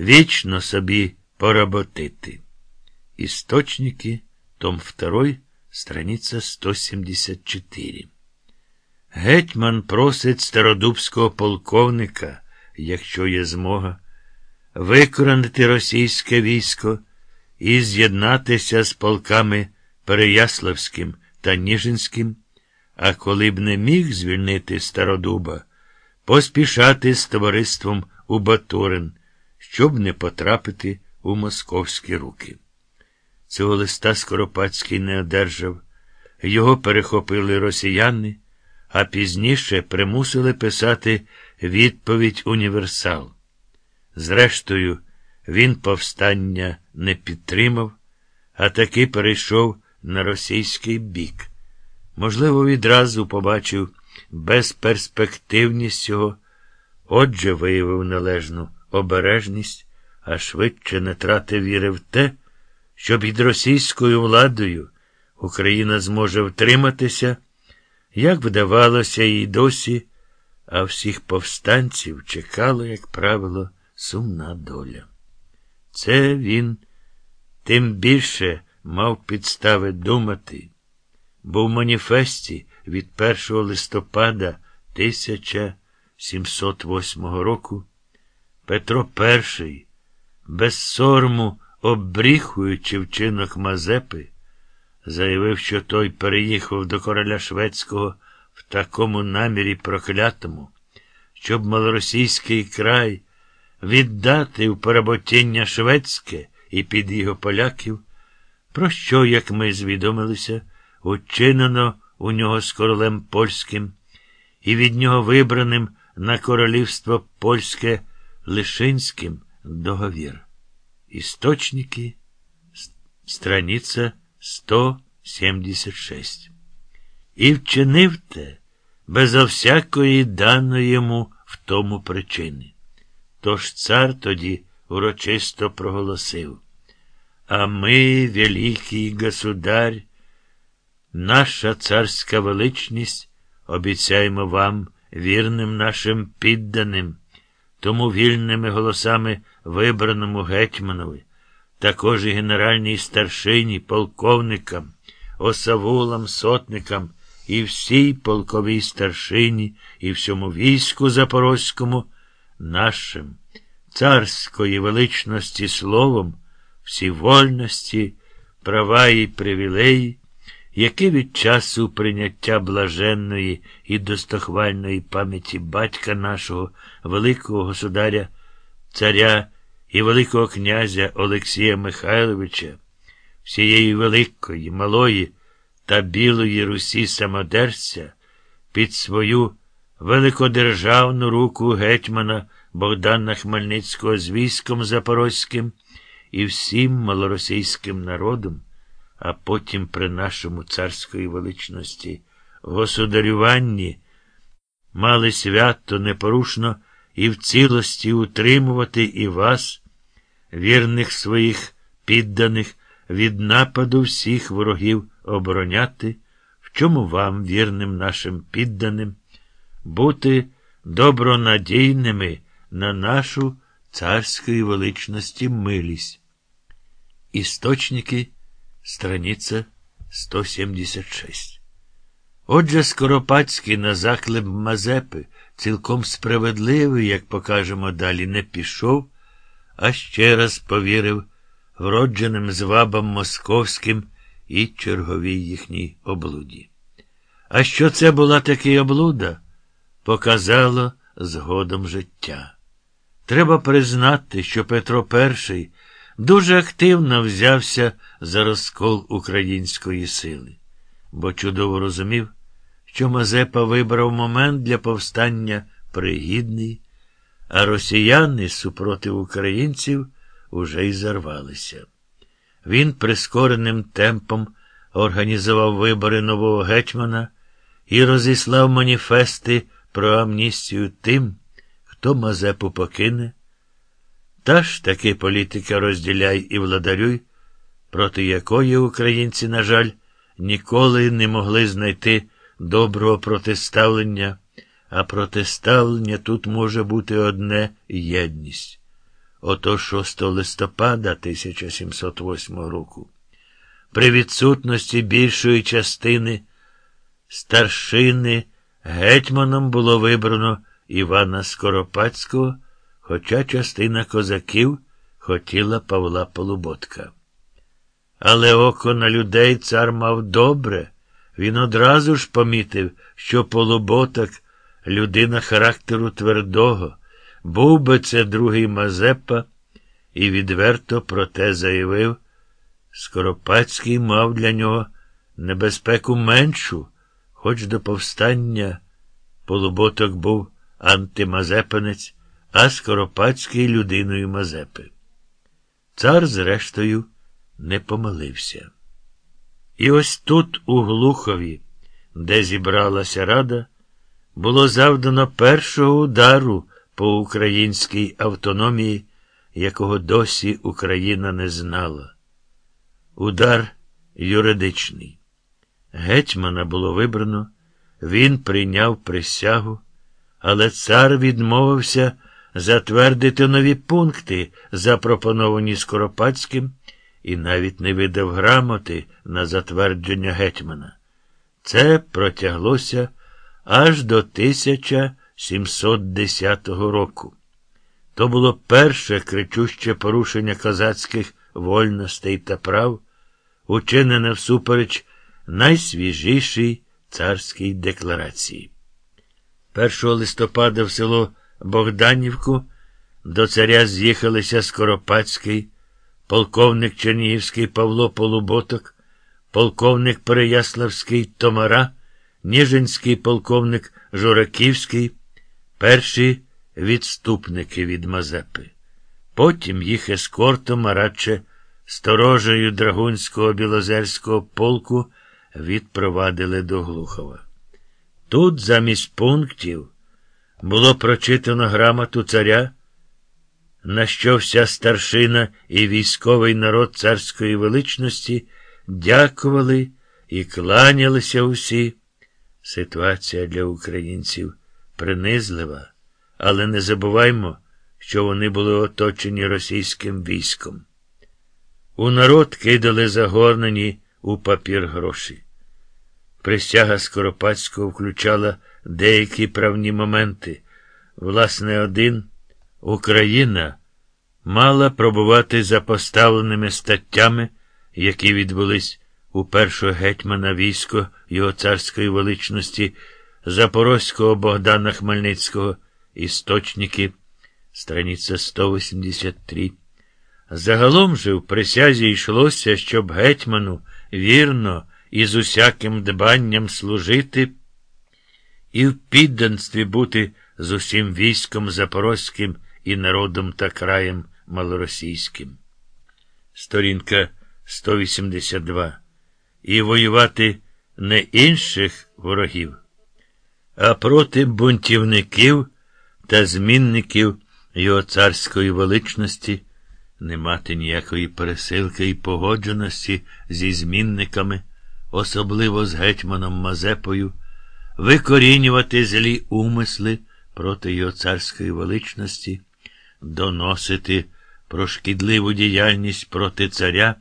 вічно собі поработити. Істочники, том 2, страниця 174. Гетьман просить стародубського полковника, якщо є змога, викоронити російське військо і з'єднатися з полками Переяславським та Ніжинським, а коли б не міг звільнити Стародуба, поспішати з товариством у Батурин, щоб не потрапити у московські руки. Цього листа Скоропадський не одержав, його перехопили росіяни, а пізніше примусили писати відповідь універсал. Зрештою, він повстання не підтримав, а таки перейшов на російський бік. Можливо, відразу побачив безперспективність цього, отже, виявив належну обережність, а швидше не тратив віри в те, що під російською владою Україна зможе втриматися, як вдавалося їй досі, а всіх повстанців чекало, як правило, сумна доля. Це він тим більше мав підстави думати, бо в маніфесті від 1 листопада 1708 року Петро І, без сорму обріхуючи вчинок Мазепи, заявив, що той переїхав до короля шведського в такому намірі проклятому, щоб малоросійський край віддати в поработіння шведське і під його поляків, про що, як ми звідомилися, учинено у нього з королем польським і від нього вибраним на королівство польське Лишинським договір. Істочники, страниця 176. І вчинив те безо всякої даної йому в тому причини. Тож цар тоді урочисто проголосив. А ми, великий государь, наша царська величність, обіцяємо вам, вірним нашим підданим, тому вільними голосами вибраному гетьманові, також і генеральній старшині, полковникам, осавулам, сотникам і всій полковій старшині, і всьому війську запорозькому, нашим, царської величності словом, всі вольності, права і привілеї, які від часу прийняття блаженної і достохвальної пам'яті батька нашого, великого государя, царя і Великого князя Олексія Михайловича, всієї великої, малої та білої Русі самодерця під свою великодержавну руку гетьмана Богдана Хмельницького з військом Запорозьким і всім малоросійським народом, а потім при нашому царської величності государюванні мали свято непорушно і в цілості утримувати і вас, вірних своїх підданих, від нападу всіх ворогів обороняти, в чому вам, вірним нашим підданим, бути добронадійними на нашу царської величності милість. Істочники, страниця 176. Отже, Скоропадський на заклеп Мазепи, цілком справедливий, як покажемо далі, не пішов, а ще раз повірив вродженим звабам московським і черговій їхній облуді. А що це була таки облуда, показало згодом життя. Треба признати, що Петро І дуже активно взявся за розкол української сили, бо чудово розумів, що Мазепа вибрав момент для повстання пригідний, а росіяни супротив українців уже й зарвалися. Він прискореним темпом організував вибори нового гетьмана і розіслав маніфести про амністію тим, хто Мазепу покине. Та ж таки політика розділяй і владарюй, проти якої українці, на жаль, ніколи не могли знайти доброго протиставлення, а протиставлення тут може бути одне єдність. ото 6 листопада 1708 року. При відсутності більшої частини старшини гетьманом було вибрано Івана Скоропадського, хоча частина козаків хотіла Павла Полуботка. Але око на людей цар мав добре. Він одразу ж помітив, що Полуботок людина характеру твердого, був би це другий Мазепа, і відверто про те заявив, Скоропадський мав для нього небезпеку меншу, хоч до повстання Полуботок був антимазепинець, а Скоропадський людиною Мазепи. Цар, зрештою, не помилився. І ось тут, у Глухові, де зібралася рада, було завдано першого удару по українській автономії, якого досі Україна не знала. Удар юридичний. Гетьмана було вибрано, він прийняв присягу, але цар відмовився затвердити нові пункти, запропоновані Скоропадським, і навіть не видав грамоти на затвердження гетьмана. Це протяглося аж до 1710 року. То було перше кричуще порушення козацьких вольностей та прав, учинене всупереч найсвіжішій царській декларації. 1 листопада в село Богданівку до царя з'їхалися Скоропадський, полковник Чернігівський Павло Полуботок, полковник Переяславський Томара, Ніжинський полковник Жураківський, перші відступники від Мазепи. Потім їх ескортом, а радше сторожею Драгунського білозерського полку відпровадили до Глухова. Тут, замість пунктів, було прочитано грамоту царя, на що вся старшина і військовий народ царської величності дякували і кланялися усі. Ситуація для українців принизлива, але не забуваймо, що вони були оточені російським військом. У народ кидали загорнені у папір гроші. Присяга Скоропадського включала деякі правні моменти. Власне, один Україна мала пробувати за поставленими статтями, які відбулись у першого гетьмана військо його царської величності Запорозького Богдана Хмельницького, істочники, страниця 183. Загалом же в присязі йшлося, щоб гетьману вірно і з усяким дбанням служити, і в підданстві бути з усім військом запорозьким і народом та краєм малоросійським. Сторінка 182. І воювати не інших ворогів, а проти бунтівників та змінників його царської величності, не мати ніякої пересилки і погодженості зі змінниками, особливо з гетьманом Мазепою, викорінювати злі умисли проти його царської величності, доносити про шкідливу діяльність проти царя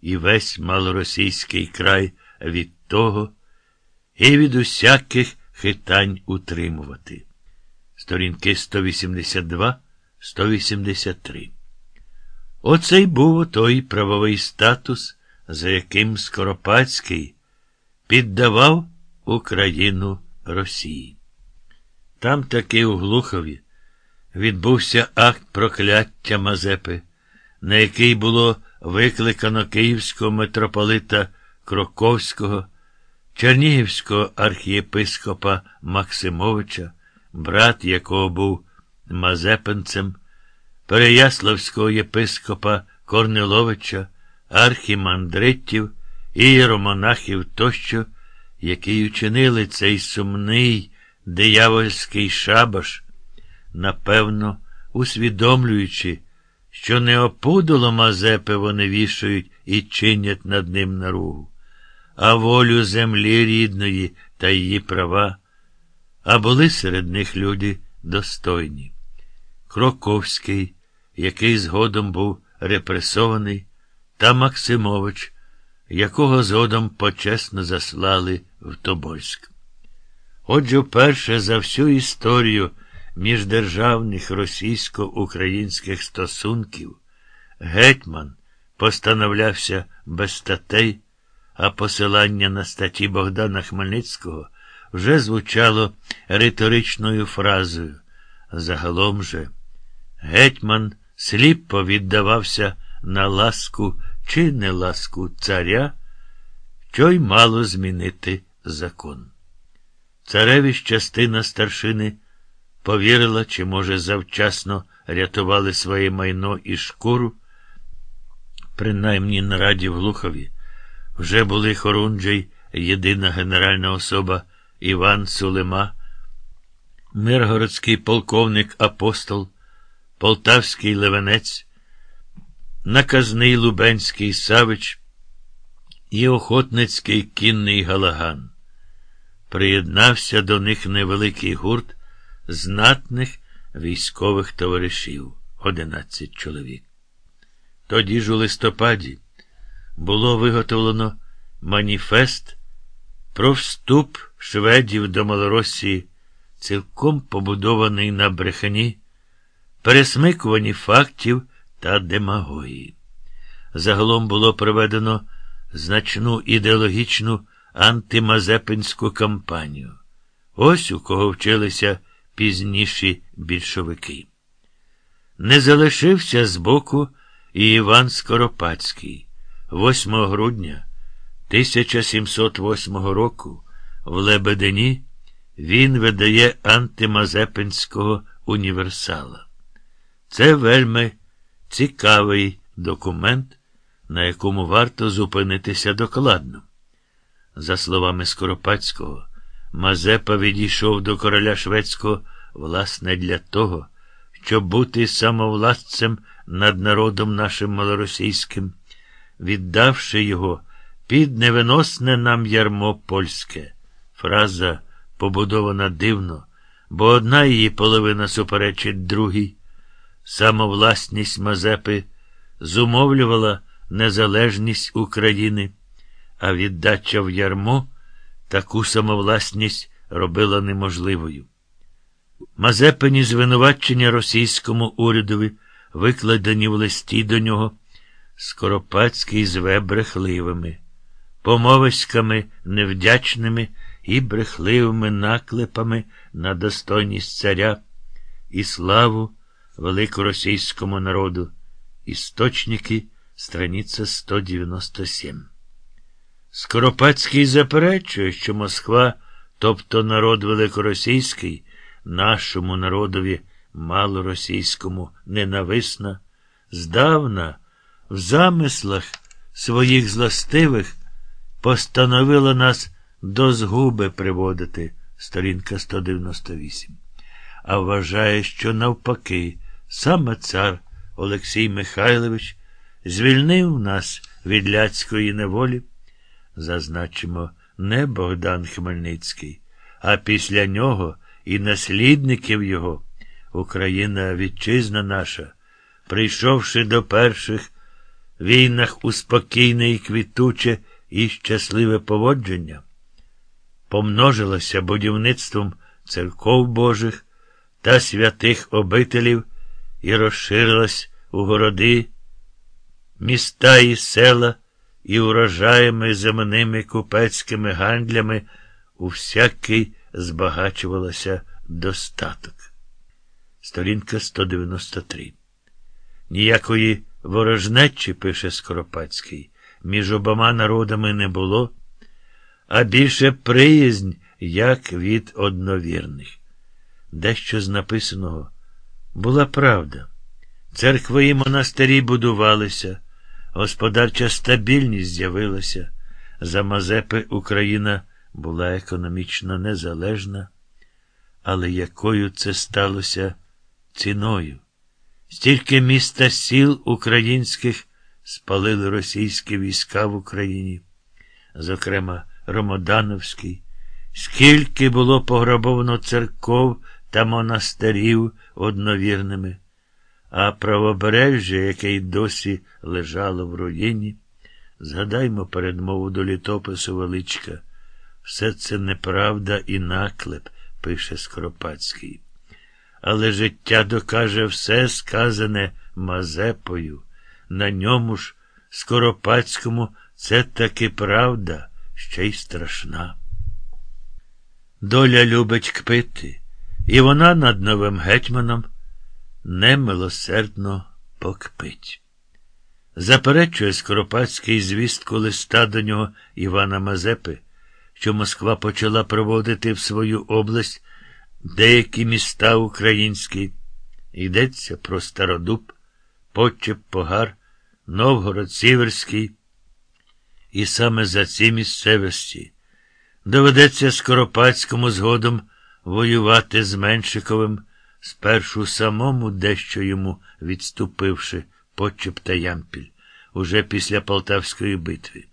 і весь малоросійський край від того і від усяких хитань утримувати. Сторінки 182, 183. Оцей був той правовий статус, за яким Скоропадський піддавав Україну Росії. Там таки у Глухові відбувся акт прокляття Мазепи, на який було викликано київського митрополита Кроковського, Чернігівського архієпископа Максимовича, брат якого був Мазепинцем, Переяславського єпископа Корниловича, архімандритів, ієромонахів тощо, які учинили цей сумний диявольський шабаш, напевно, усвідомлюючи, що не опудало Мазепи вони вішають і чинять над ним наругу, а волю землі рідної та її права, а були серед них люди достойні. Кроковський, який згодом був репресований, та Максимович, якого згодом почесно заслали в Тобольськ. Отже, вперше за всю історію міждержавних російсько-українських стосунків гетьман постановлявся без статей, а посилання на статті Богдана Хмельницького вже звучало риторичною фразою. Загалом же, гетьман сліпо віддавався на ласку чи не ласку царя, що й мало змінити закон. Цареві частина старшини повірила, чи, може, завчасно рятували своє майно і шкуру, принаймні на раді в Глухові, вже були Хорунджий, єдина генеральна особа Іван Сулема, Миргородський полковник апостол, Полтавський Левенець, наказний Лубенський Савич і Охотницький кінний Галаган. Приєднався до них невеликий гурт знатних військових товаришів одинадцять чоловік. Тоді ж у листопаді було виготовлено маніфест про вступ шведів до Малоросії, цілком побудований на брехані, пересмикуванні фактів та демагогії. Загалом було проведено значну ідеологічну антимазепинську кампанію. Ось у кого вчилися пізніші більшовики. Не залишився збоку і Іван Скоропадський. 8 грудня 1708 року в Лебедині він видає антимазепинського універсала. Це вельми цікавий документ, на якому варто зупинитися докладно. За словами Скоропадського, Мазепа відійшов до короля шведського власне для того, щоб бути самовладцем над народом нашим малоросійським, віддавши його під невиносне нам ярмо польське. Фраза побудована дивно, бо одна її половина суперечить другій. Самовласність Мазепи зумовлювала незалежність України, а віддача в ярмо таку самовласність робила неможливою. Мазепині звинувачення російському урядові, викладені в листі до нього, Скоропадський зве брехливими, помовиськами невдячними і брехливими наклепами на достойність царя і славу великоросійському народу. Істочники, страниця 197. Скоропадський заперечує, що Москва, тобто народ великоросійський, нашому народові малоросійському ненависна, здавна в замислах своїх злостивих постановила нас до згуби приводити, сторінка 198, а вважає, що навпаки, саме цар Олексій Михайлович звільнив нас від ляцької неволі. Зазначимо, не Богдан Хмельницький, а після нього і наслідників його, Україна вітчизна наша, прийшовши до перших війнах у спокійне і квітуче і щасливе поводження, помножилася будівництвом церков Божих та святих обителів і розширилась у городи, міста і села і урожаями земними купецькими гандлями у всякий збагачувалася достаток. Сторінка 193. Ніякої ворожнечі, пише Скоропадський, між обома народами не було, а більше приязнь, як від одновірних. Дещо з написаного була правда. Церкви і монастирі будувалися. Господарча стабільність з'явилася. За Мазепи Україна була економічно незалежна, але якою це сталося ціною? Стільки міста сіл українських спалили російські війська в Україні, зокрема Ромодановський, скільки було пограбовано церков та монастирів одновірними А правобережжя, яке й досі лежало в руїні, згадаймо передмову до літопису величка. Все це неправда і наклеп, пише Скоропадський. Але життя докаже все сказане Мазепою. На ньому ж, Скоропадському, це таки правда, ще й страшна. Доля любить кпити, і вона над новим гетьманом немилосердно покпить. Заперечує Скоропадський звістку листа до нього Івана Мазепи, що Москва почала проводити в свою область деякі міста українські. Йдеться про Стародуб, Почеп, Погар, Новгород Сіверський. І саме за ці місцевості доведеться Скоропадському згодом воювати з Меншиковим, спершу самому дещо йому відступивши Почеп та Ямпіль, уже після Полтавської битви.